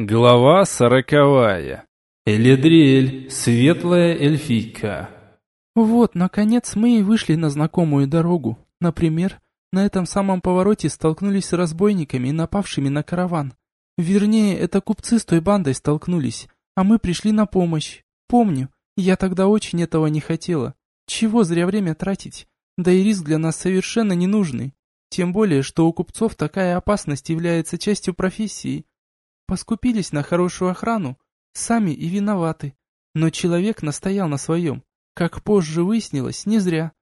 Глава сороковая. Эледриэль, светлая эльфийка. Вот, наконец, мы и вышли на знакомую дорогу. Например, на этом самом повороте столкнулись с разбойниками, напавшими на караван. Вернее, это купцы с той бандой столкнулись, а мы пришли на помощь. Помню, я тогда очень этого не хотела. Чего зря время тратить? Да и риск для нас совершенно ненужный. Тем более, что у купцов такая опасность является частью профессии. Поскупились на хорошую охрану, сами и виноваты. Но человек настоял на своем. Как позже выяснилось, не зря.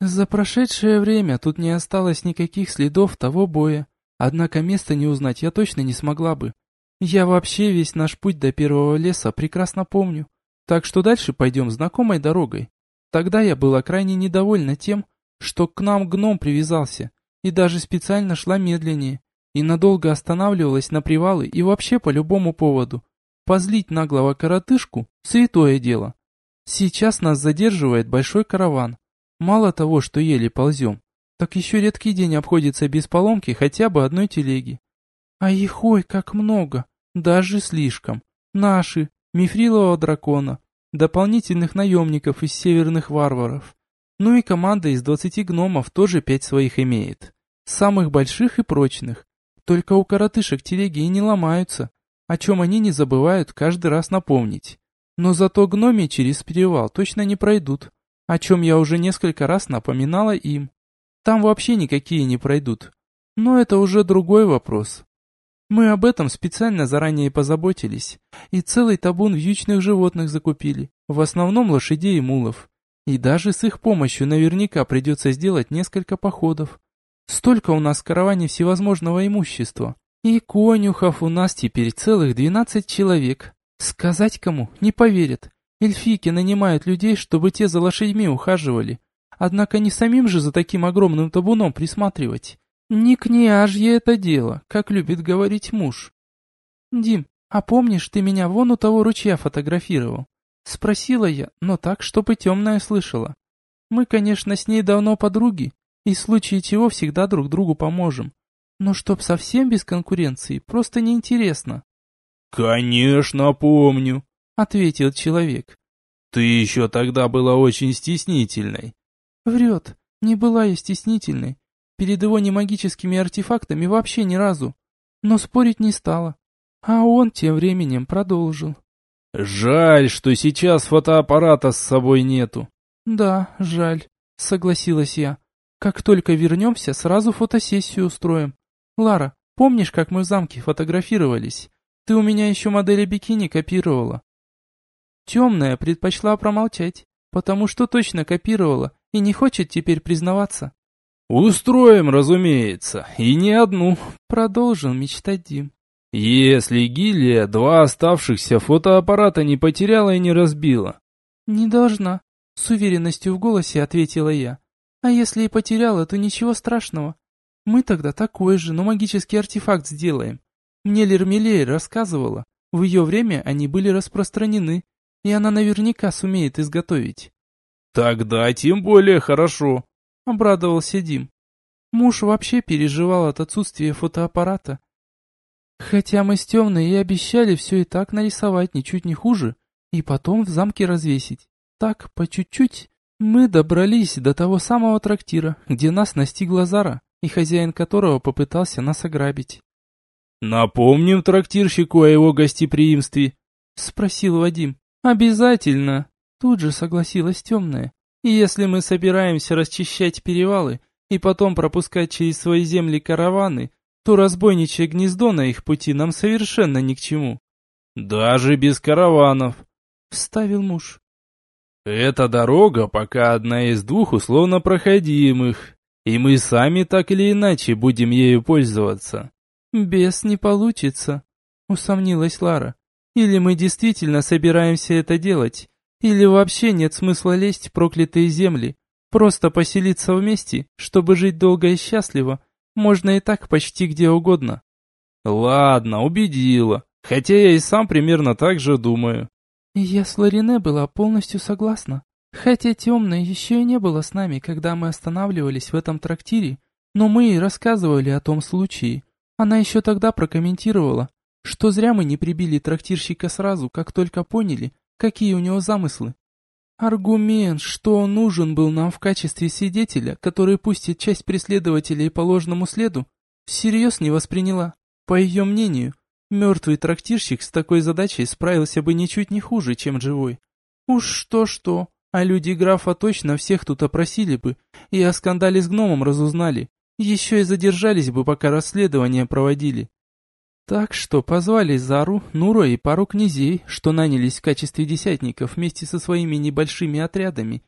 За прошедшее время тут не осталось никаких следов того боя. Однако место не узнать я точно не смогла бы. Я вообще весь наш путь до первого леса прекрасно помню. Так что дальше пойдем знакомой дорогой. Тогда я была крайне недовольна тем, что к нам гном привязался, и даже специально шла медленнее и надолго останавливалась на привалы и вообще по любому поводу. Позлить наглого коротышку – святое дело. Сейчас нас задерживает большой караван. Мало того, что еле ползем, так еще редкий день обходится без поломки хотя бы одной телеги. А их ой, как много, даже слишком. Наши, мифрилового дракона, дополнительных наемников из северных варваров. Ну и команда из двадцати гномов тоже пять своих имеет. Самых больших и прочных. Только у коротышек телеги и не ломаются, о чем они не забывают каждый раз напомнить. Но зато гноми через перевал точно не пройдут, о чем я уже несколько раз напоминала им. Там вообще никакие не пройдут. Но это уже другой вопрос. Мы об этом специально заранее позаботились, и целый табун вьючных животных закупили, в основном лошадей и мулов. И даже с их помощью наверняка придется сделать несколько походов, Столько у нас в караване всевозможного имущества. И конюхов у нас теперь целых двенадцать человек. Сказать кому, не поверят. Эльфийки нанимают людей, чтобы те за лошадьми ухаживали. Однако не самим же за таким огромным табуном присматривать. Не княжье это дело, как любит говорить муж. Дим, а помнишь, ты меня вон у того ручья фотографировал? Спросила я, но так, чтобы темная слышала. Мы, конечно, с ней давно подруги, и в случае чего всегда друг другу поможем. Но чтоб совсем без конкуренции, просто неинтересно. «Конечно помню», — ответил человек. «Ты еще тогда была очень стеснительной». «Врет, не была я стеснительной. Перед его немагическими артефактами вообще ни разу. Но спорить не стала. А он тем временем продолжил. «Жаль, что сейчас фотоаппарата с собой нету». «Да, жаль», — согласилась я. Как только вернемся, сразу фотосессию устроим. Лара, помнишь, как мы в замке фотографировались? Ты у меня еще модели бикини копировала. Темная предпочла промолчать, потому что точно копировала и не хочет теперь признаваться. «Устроим, разумеется, и не одну», — продолжил мечтать Дим. «Если Гилия два оставшихся фотоаппарата не потеряла и не разбила». «Не должна», — с уверенностью в голосе ответила я. А если и потеряла, то ничего страшного. Мы тогда такой же, но магический артефакт сделаем. Мне Лермелея рассказывала, в ее время они были распространены, и она наверняка сумеет изготовить. Тогда тем более хорошо, обрадовался Дим. Муж вообще переживал от отсутствия фотоаппарата. Хотя мы с темной и обещали все и так нарисовать ничуть не хуже, и потом в замке развесить. Так, по чуть-чуть, мы добрались до того самого трактира, где нас настигла Зара, и хозяин которого попытался нас ограбить. «Напомним трактирщику о его гостеприимстве?» — спросил Вадим. «Обязательно!» — тут же согласилась темная. «И если мы собираемся расчищать перевалы и потом пропускать через свои земли караваны, то разбойничье гнездо на их пути нам совершенно ни к чему». «Даже без караванов», — вставил муж. Эта дорога пока одна из двух условно проходимых, и мы сами так или иначе будем ею пользоваться. Без не получится, усомнилась Лара. Или мы действительно собираемся это делать, или вообще нет смысла лезть в проклятые земли. Просто поселиться вместе, чтобы жить долго и счастливо, можно и так почти где угодно. Ладно, убедила, хотя я и сам примерно так же думаю. Я с Ларине была полностью согласна. Хотя темная еще и не было с нами, когда мы останавливались в этом трактире, но мы и рассказывали о том случае. Она еще тогда прокомментировала, что зря мы не прибили трактирщика сразу, как только поняли, какие у него замыслы. Аргумент, что он нужен был нам в качестве свидетеля, который пустит часть преследователей по ложному следу, всерьез не восприняла. По ее мнению, мертвый трактирщик с такой задачей справился бы ничуть не хуже, чем живой. Уж что-что, а люди графа точно всех тут опросили бы и о скандале с гномом разузнали. Еще и задержались бы, пока расследование проводили. Так что позвали Зару, Нура и пару князей, что нанялись в качестве десятников вместе со своими небольшими отрядами.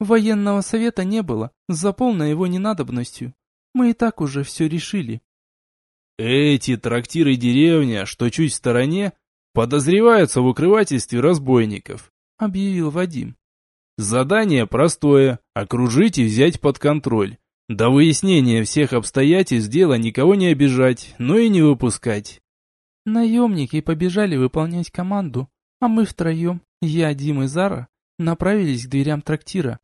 Военного совета не было, за полной его ненадобностью. Мы и так уже все решили. Эти трактиры деревня, что чуть в стороне, подозреваются в укрывательстве разбойников, объявил Вадим. Задание простое – окружить и взять под контроль. До выяснения всех обстоятельств дела никого не обижать, но и не выпускать. Наемники побежали выполнять команду, а мы втроем, я, Дим и Зара, направились к дверям трактира.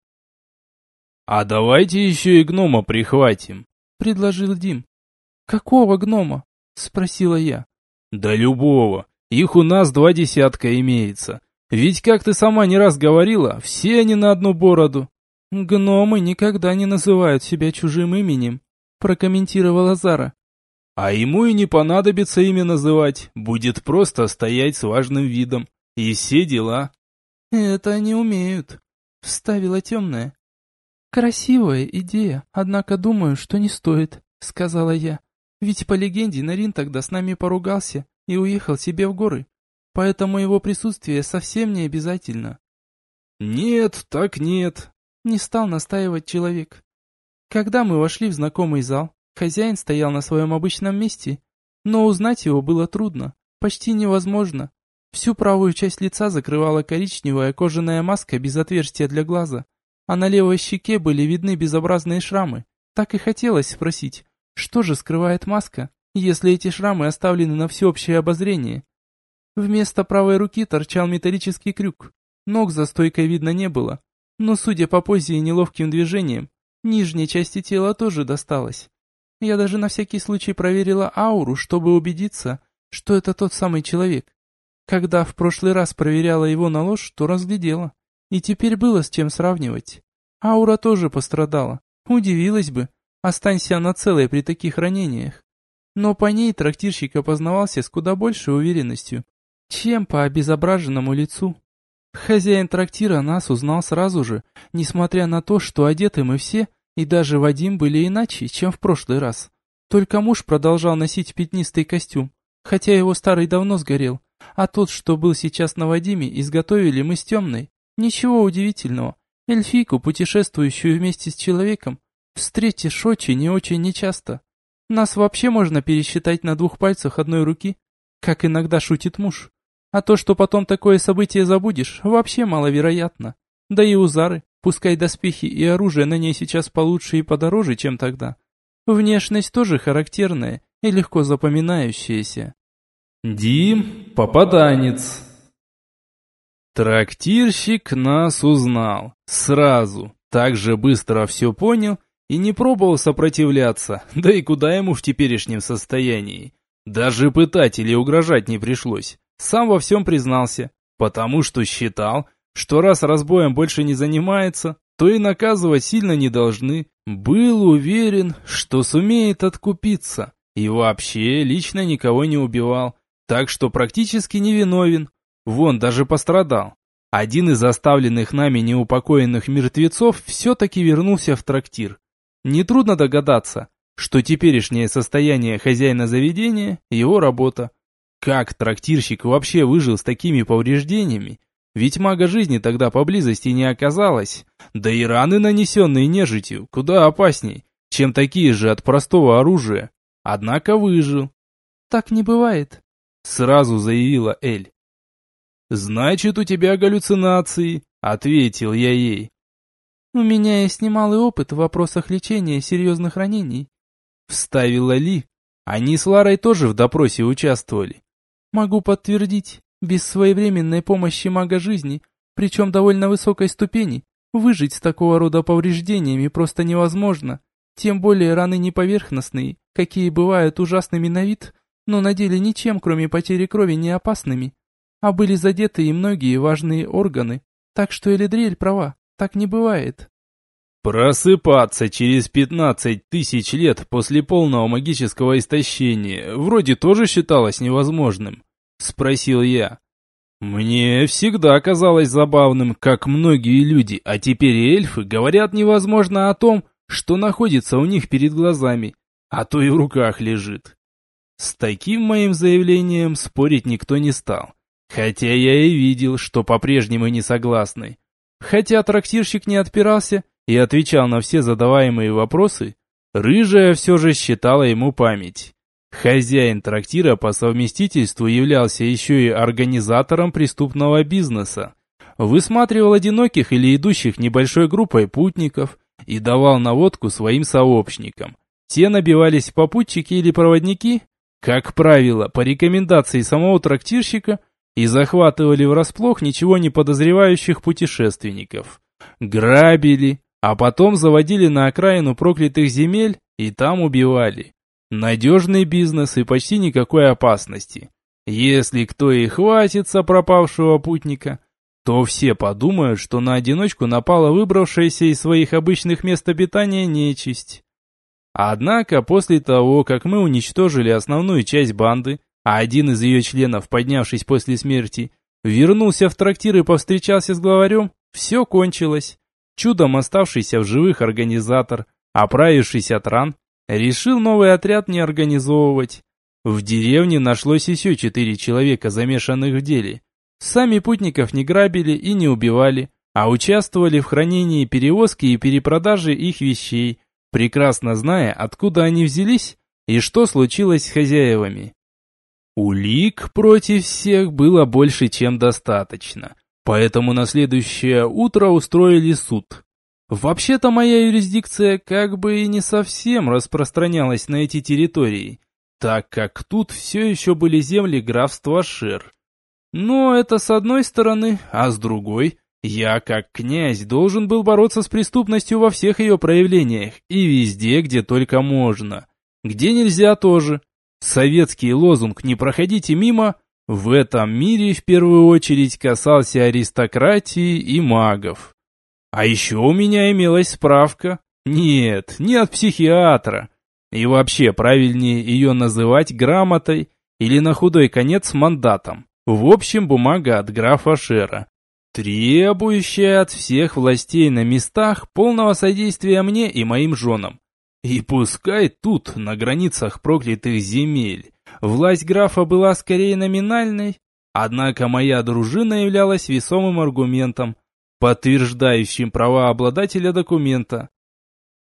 «А давайте еще и гнома прихватим», — предложил Дим. «Какого гнома?» — спросила я. «Да любого. Их у нас два десятка имеется. Ведь, как ты сама не раз говорила, все они на одну бороду». «Гномы никогда не называют себя чужим именем», — прокомментировала Зара. «А ему и не понадобится имя называть, будет просто стоять с важным видом. И все дела». «Это они умеют», — вставила темная. «Красивая идея, однако думаю, что не стоит», — сказала я. «Ведь по легенде Нарин тогда с нами поругался и уехал себе в горы, поэтому его присутствие совсем не обязательно». «Нет, так нет», не стал настаивать человек. Когда мы вошли в знакомый зал, хозяин стоял на своем обычном месте, но узнать его было трудно, почти невозможно. Всю правую часть лица закрывала коричневая кожаная маска без отверстия для глаза, а на левой щеке были видны безобразные шрамы. Так и хотелось спросить, что же скрывает маска, если эти шрамы оставлены на всеобщее обозрение? Вместо правой руки торчал металлический крюк, ног за стойкой видно не было, но, судя по позе и неловким движениям, нижней части тела тоже досталось. Я даже на всякий случай проверила ауру, чтобы убедиться, что это тот самый человек. Когда в прошлый раз проверяла его на ложь, то разглядела. И теперь было с чем сравнивать. Аура тоже пострадала. Удивилась бы, останься она целой при таких ранениях. Но по ней трактирщик опознавался с куда большей уверенностью, чем по обезображенному лицу. Хозяин трактира нас узнал сразу же, несмотря на то, что одеты мы все, и даже Вадим были иначе, чем в прошлый раз. Только муж продолжал носить пятнистый костюм, хотя его старый давно сгорел, а тот, что был сейчас на Вадиме, изготовили мы с темной. Ничего удивительного, эльфийку, путешествующую вместе с человеком, встретишь очень и очень нечасто. Нас вообще можно пересчитать на двух пальцах одной руки, как иногда шутит муж. А то, что потом такое событие забудешь, вообще маловероятно. Да и у Зары, пускай доспехи и оружие на ней сейчас получше и подороже, чем тогда. Внешность тоже характерная и легко запоминающаяся. Дим, попаданец. Трактирщик нас узнал. Сразу. Так же быстро все понял и не пробовал сопротивляться, да и куда ему в теперешнем состоянии. Даже пытать или угрожать не пришлось. Сам во всем признался, потому что считал, что раз разбоем больше не занимается, то и наказывать сильно не должны. Был уверен, что сумеет откупиться. И вообще лично никого не убивал, так что практически невиновен. Вон, даже пострадал. Один из оставленных нами неупокоенных мертвецов все-таки вернулся в трактир. Нетрудно догадаться, что теперешнее состояние хозяина заведения – его работа. Как трактирщик вообще выжил с такими повреждениями? Ведь мага жизни тогда поблизости не оказалось. Да и раны, нанесенные нежитью, куда опасней, чем такие же от простого оружия. Однако выжил. «Так не бывает», — сразу заявила Эль. «Значит, у тебя галлюцинации», — ответил я ей. «У меня есть немалый опыт в вопросах лечения серьезных ранений», — вставила Ли. Они с Ларой тоже в допросе участвовали. Могу подтвердить, без своевременной помощи мага жизни, причем довольно высокой ступени, выжить с такого рода повреждениями просто невозможно. Тем более раны не поверхностные, какие бывают ужасными на вид, но на деле ничем, кроме потери крови, не опасными. А были задеты и многие важные органы, так что Элидрель права, так не бывает. Просыпаться через пятнадцать тысяч лет после полного магического истощения вроде тоже считалось невозможным, спросил я. Мне всегда казалось забавным, как многие люди, а теперь и эльфы, говорят невозможно о том, что находится у них перед глазами, а то и в руках лежит. С таким моим заявлением спорить никто не стал, хотя я и видел, что по-прежнему не согласны. Хотя трактирщик не отпирался и отвечал на все задаваемые вопросы, рыжая все же считала ему память. Хозяин трактира по совместительству являлся еще и организатором преступного бизнеса. Высматривал одиноких или идущих небольшой группой путников и давал наводку своим сообщникам. Те набивались попутчики или проводники, как правило, по рекомендации самого трактирщика, и захватывали врасплох ничего не подозревающих путешественников. Грабили, а потом заводили на окраину проклятых земель и там убивали. Надежный бизнес и почти никакой опасности. Если кто и хватится пропавшего путника, то все подумают, что на одиночку напала выбравшаяся из своих обычных мест обитания нечисть. Однако после того, как мы уничтожили основную часть банды, а один из ее членов, поднявшись после смерти, вернулся в трактир и повстречался с главарем, все кончилось. Чудом оставшийся в живых организатор, оправившись от ран, Решил новый отряд не организовывать. В деревне нашлось еще четыре человека, замешанных в деле. Сами путников не грабили и не убивали, а участвовали в хранении перевозки и перепродаже их вещей, прекрасно зная, откуда они взялись и что случилось с хозяевами. Улик против всех было больше, чем достаточно, поэтому на следующее утро устроили суд. Вообще-то моя юрисдикция как бы и не совсем распространялась на эти территории, так как тут все еще были земли графства Шер. Но это с одной стороны, а с другой, я как князь должен был бороться с преступностью во всех ее проявлениях и везде, где только можно. Где нельзя тоже. Советский лозунг «Не проходите мимо» в этом мире в первую очередь касался аристократии и магов. А еще у меня имелась справка. Нет, не от психиатра. И вообще правильнее ее называть грамотой или на худой конец мандатом. В общем, бумага от графа Шера, требующая от всех властей на местах полного содействия мне и моим женам. И пускай тут, на границах проклятых земель, власть графа была скорее номинальной, однако моя дружина являлась весомым аргументом, подтверждающим права обладателя документа.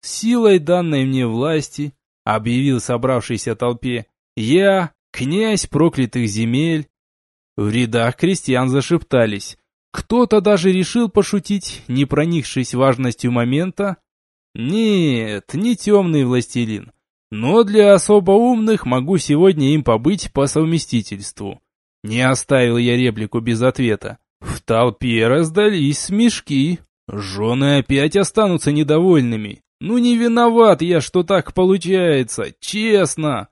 Силой данной мне власти, объявил собравшейся толпе, я, князь проклятых земель. В рядах крестьян зашептались. Кто-то даже решил пошутить, не проникшись важностью момента. Нет, не темный властелин, но для особо умных могу сегодня им побыть по совместительству. Не оставил я реплику без ответа. В толпе раздались смешки. Жены опять останутся недовольными. Ну не виноват я, что так получается, честно.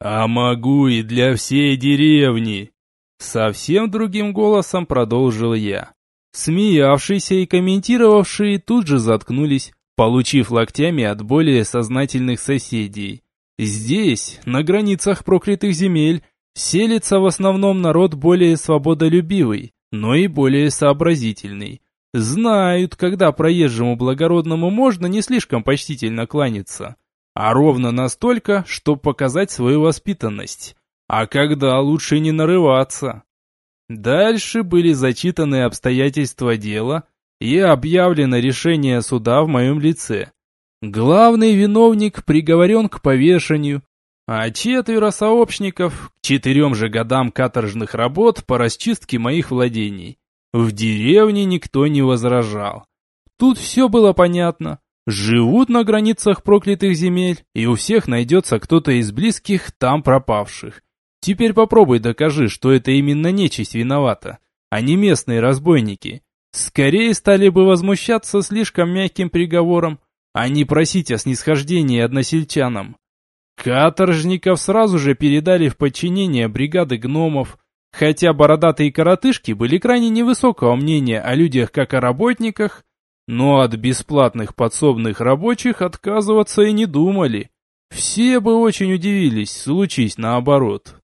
А могу и для всей деревни. Совсем другим голосом продолжил я. Смеявшиеся и комментировавшие тут же заткнулись, получив локтями от более сознательных соседей. Здесь, на границах проклятых земель, селится в основном народ более свободолюбивый, но и более сообразительный. Знают, когда проезжему благородному можно не слишком почтительно кланяться, а ровно настолько, чтобы показать свою воспитанность. А когда лучше не нарываться. Дальше были зачитаны обстоятельства дела и объявлено решение суда в моем лице. Главный виновник приговорен к повешению, а четверо сообщников к четырем же годам каторжных работ по расчистке моих владений. В деревне никто не возражал. Тут все было понятно. Живут на границах проклятых земель, и у всех найдется кто-то из близких там пропавших. Теперь попробуй докажи, что это именно нечисть виновата, а не местные разбойники. Скорее стали бы возмущаться слишком мягким приговором, а не просить о снисхождении односельчанам. Каторжников сразу же передали в подчинение бригады гномов, хотя бородатые коротышки были крайне невысокого мнения о людях как о работниках, но от бесплатных подсобных рабочих отказываться и не думали. Все бы очень удивились, случись наоборот.